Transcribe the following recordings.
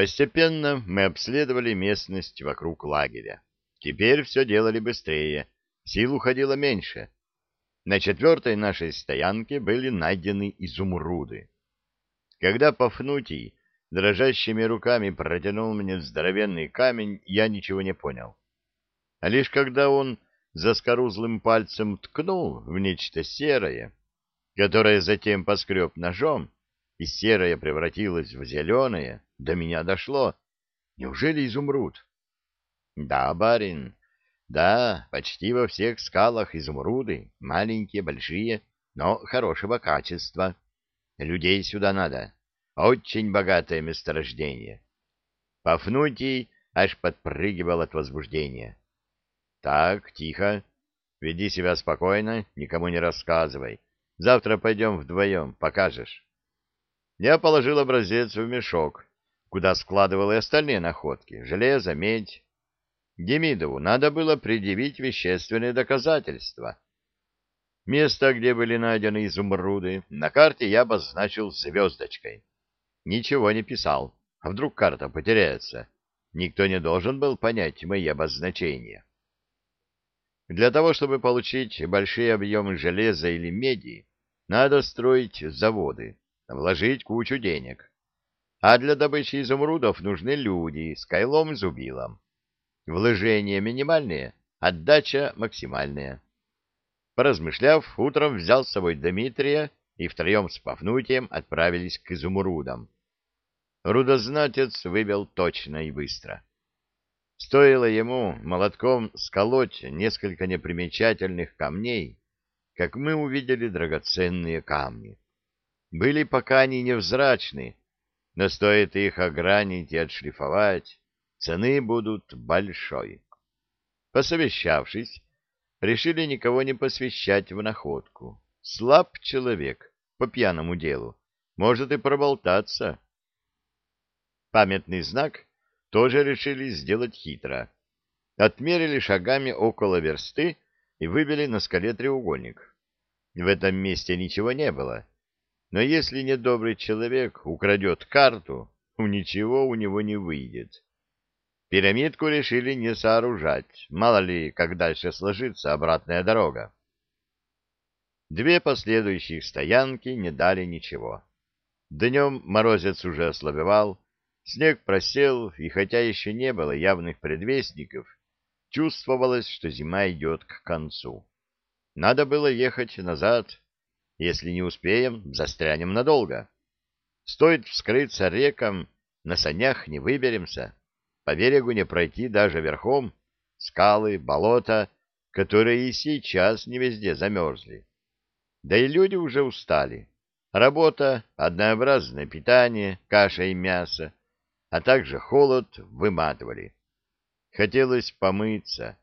Постепенно мы обследовали местность вокруг лагеря. Теперь все делали быстрее, сил уходило меньше. На четвертой нашей стоянке были найдены изумруды. Когда Пафнутий дрожащими руками протянул мне здоровенный камень, я ничего не понял. А лишь когда он заскорузлым пальцем ткнул в нечто серое, которое затем поскреб ножом, и серое превратилось в зеленое, до меня дошло. Неужели изумруд? Да, барин, да, почти во всех скалах изумруды, маленькие, большие, но хорошего качества. Людей сюда надо. Очень богатое месторождение. Пафнутий аж подпрыгивал от возбуждения. Так, тихо. Веди себя спокойно, никому не рассказывай. Завтра пойдем вдвоем, покажешь. Я положил образец в мешок, куда складывал и остальные находки — железо, медь. Демидову надо было предъявить вещественные доказательства. Место, где были найдены изумруды, на карте я обозначил звездочкой. Ничего не писал, а вдруг карта потеряется. Никто не должен был понять мои обозначения. Для того, чтобы получить большие объемы железа или меди, надо строить заводы, вложить кучу денег. А для добычи изумрудов нужны люди с кайлом и зубилом. Вложения минимальные, отдача максимальная. Поразмышляв, утром взял с собой Дмитрия и втроем с Пафнутием отправились к изумрудам. Рудознатец выбил точно и быстро. Стоило ему молотком сколоть несколько непримечательных камней, как мы увидели драгоценные камни. Были пока они невзрачны, но стоит их огранить и отшлифовать, цены будут большой. Посовещавшись, решили никого не посвящать в находку. Слаб человек по пьяному делу, может и проболтаться. Памятный знак тоже решили сделать хитро. Отмерили шагами около версты и выбили на скале треугольник. В этом месте ничего не было, но если недобрый человек украдет карту, ничего у него не выйдет. Пирамидку решили не сооружать, мало ли, как дальше сложится обратная дорога. Две последующих стоянки не дали ничего. Днем морозец уже ослабевал, снег просел, и хотя еще не было явных предвестников, чувствовалось, что зима идет к концу. Надо было ехать назад, если не успеем, застрянем надолго. Стоит вскрыться рекам, на санях не выберемся, по берегу не пройти даже верхом, скалы, болота, которые и сейчас не везде замерзли. Да и люди уже устали. Работа, однообразное питание, каша и мясо, а также холод выматывали. Хотелось помыться.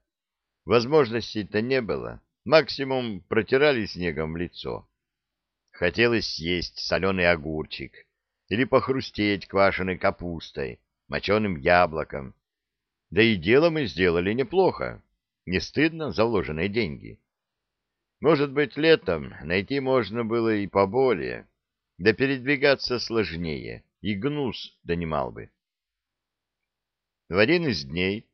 Возможностей-то не было, максимум протирали снегом лицо. Хотелось съесть соленый огурчик или похрустеть квашеной капустой, моченым яблоком. Да и дело мы сделали неплохо. Не стыдно за вложенные деньги. Может быть, летом найти можно было и поболее, да передвигаться сложнее, и гнус донимал бы. В один из дней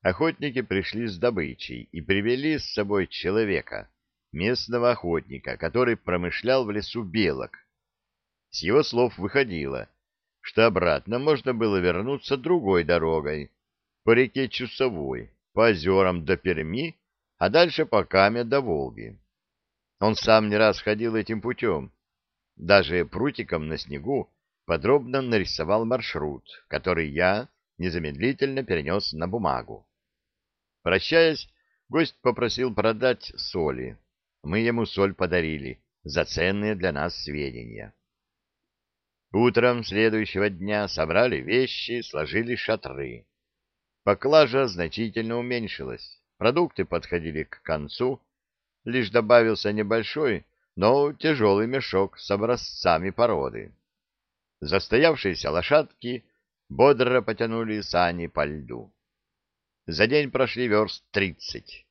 охотники пришли с добычей и привели с собой человека, местного охотника, который промышлял в лесу белок. С его слов выходило, что обратно можно было вернуться другой дорогой, по реке Чусовой, по озерам до Перми, а дальше по Каме до Волги. Он сам не раз ходил этим путем, даже прутиком на снегу подробно нарисовал маршрут, который я незамедлительно перенес на бумагу. Прощаясь, гость попросил продать соли, мы ему соль подарили за ценные для нас сведения. Утром следующего дня собрали вещи, сложили шатры. Поклажа значительно уменьшилась, продукты подходили к концу, лишь добавился небольшой, но тяжелый мешок с образцами породы. Застоявшиеся лошадки бодро потянули сани по льду. За день прошли верст тридцать.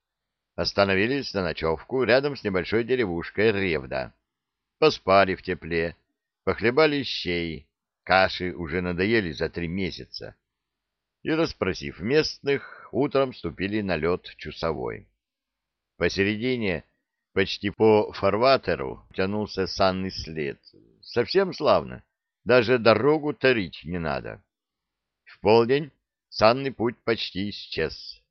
Остановились на ночевку рядом с небольшой деревушкой Ревда. Поспали в тепле, похлебали щей, каши уже надоели за три месяца. И, расспросив местных, утром ступили на лед чусовой. Посередине, почти по фарватеру, тянулся санный след. Совсем славно. Даже дорогу тарить не надо. В полдень санный путь почти исчез.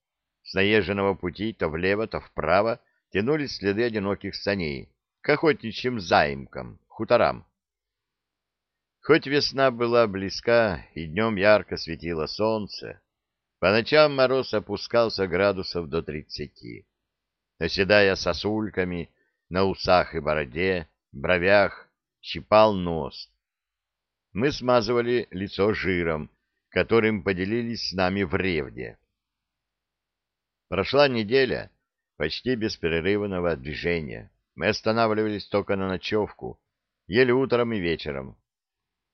Наезженного пути то влево, то вправо тянулись следы одиноких саней к охотничьим заимкам, хуторам. Хоть весна была близка и днем ярко светило солнце, по ночам мороз опускался градусов до тридцати. Оседая сосульками на усах и бороде, бровях, щипал нос. Мы смазывали лицо жиром, которым поделились с нами в ревде. Прошла неделя почти бесперерывного движения. Мы останавливались только на ночевку, ели утром и вечером.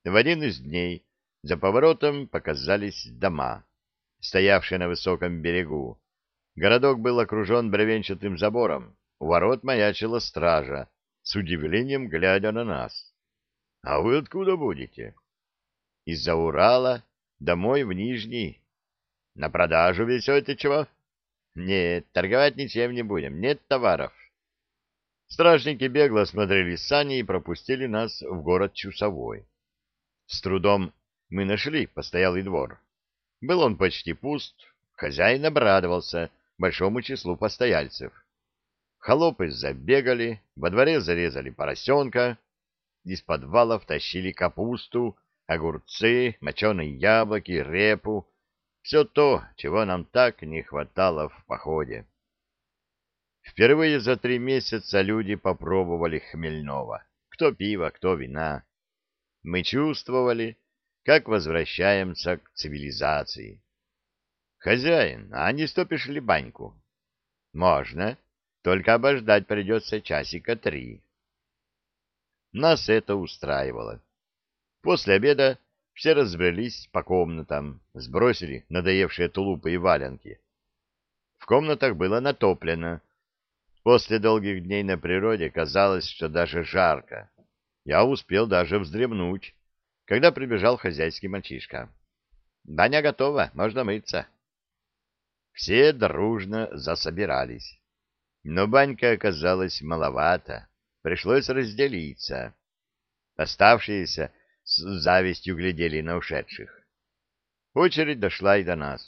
В один из дней за поворотом показались дома, стоявшие на высоком берегу. Городок был окружен бревенчатым забором. У ворот маячила стража, с удивлением глядя на нас. — А вы откуда будете? — Из-за Урала Домой в Нижний. На продажу везете чего? Нет, торговать ничем не будем, нет товаров. Стражники бегло осмотрели сани и пропустили нас в город Чусовой. С трудом мы нашли постоялый двор. Был он почти пуст, хозяин обрадовался большому числу постояльцев. Холопы забегали, во дворе зарезали поросенка, из подвалов тащили капусту, огурцы, моченые яблоки, репу, все то, чего нам так не хватало в походе. Впервые за три месяца люди попробовали хмельного, кто пиво, кто вина. Мы чувствовали, как возвращаемся к цивилизации. «Хозяин, а не стопишь ли баньку?» «Можно, только обождать придется часика три». Нас это устраивало. После обеда все разбрелись по комнатам, сбросили надоевшие тулупы и валенки. В комнатах было натоплено. После долгих дней на природе казалось, что даже жарко. Я успел даже вздремнуть, когда прибежал хозяйский мальчишка. «Баня готова, можно мыться». Все дружно засобирались. Но банька оказалась маловато, пришлось разделиться. Оставшиеся с завистью глядели на ушедших. Очередь дошла и до нас.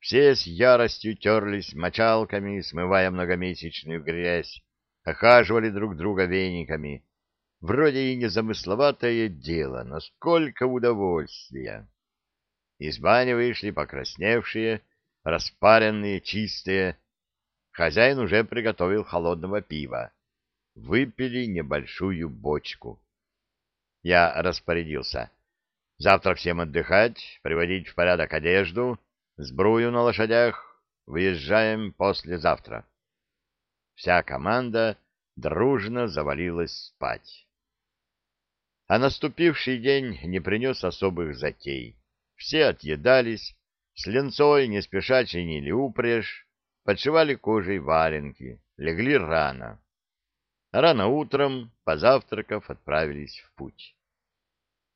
Все с яростью терлись мочалками, смывая многомесячную грязь, охаживали друг друга вениками. Вроде и незамысловатое дело, но сколько удовольствия! Из бани вышли покрасневшие, распаренные, чистые. Хозяин уже приготовил холодного пива. Выпили небольшую бочку. Я распорядился. Завтра всем отдыхать, приводить в порядок одежду, сбрую на лошадях. Выезжаем послезавтра. Вся команда дружно завалилась спать. А наступивший день не принес особых затей. Все отъедались, с ленцой не спеша чинили упряжь, подшивали кожей валенки, легли рано. Рано утром, позавтракав, отправились в путь.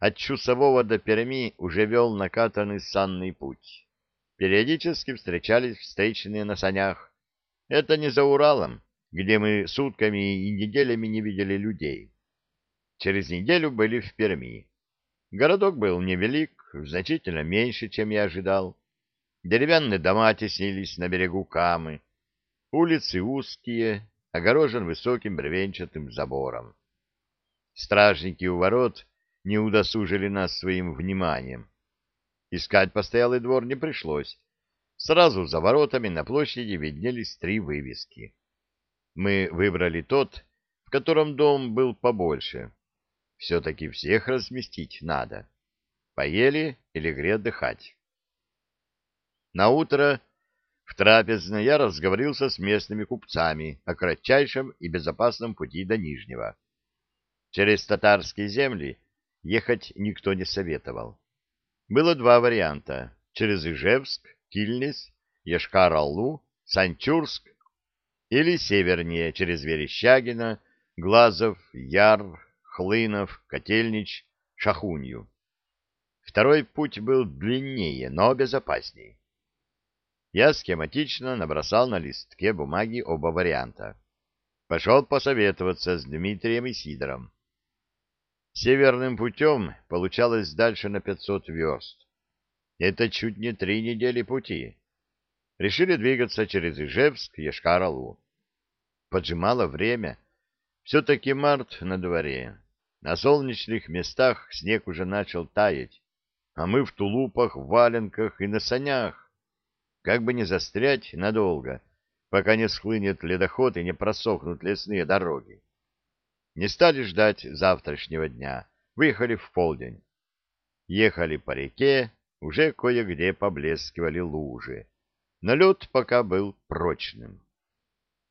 От Чусового до Перми уже вел накатанный санный путь. Периодически встречались встречные на санях. Это не за Уралом, где мы сутками и неделями не видели людей. Через неделю были в Перми. Городок был невелик, значительно меньше, чем я ожидал. Деревянные дома теснились на берегу Камы. Улицы узкие, огорожен высоким бревенчатым забором. Стражники у ворот не удосужили нас своим вниманием. Искать постоялый двор не пришлось. Сразу за воротами на площади виднелись три вывески. Мы выбрали тот, в котором дом был побольше. Все-таки всех разместить надо. Поели и легли отдыхать. На утро в трапезной я разговорился с местными купцами о кратчайшем и безопасном пути до Нижнего. Через татарские земли ехать никто не советовал. Было два варианта — через Ижевск, Кильнис, Ешкар-Аллу, Санчурск или севернее через Верещагино, Глазов, Яр, Хлынов, Котельнич, Шахунью. Второй путь был длиннее, но безопасней. Я схематично набросал на листке бумаги оба варианта. Пошел посоветоваться с Дмитрием и Сидором. Северным путем получалось дальше на 500 верст. Это чуть не три недели пути. Решили двигаться через Ижевск, Ешкар-Алу. Поджимало время. Все-таки март на дворе. На солнечных местах снег уже начал таять, а мы в тулупах, в валенках и на санях. Как бы не застрять надолго, пока не схлынет ледоход и не просохнут лесные дороги. Не стали ждать завтрашнего дня, выехали в полдень. Ехали по реке, уже кое-где поблескивали лужи. Налет пока был прочным.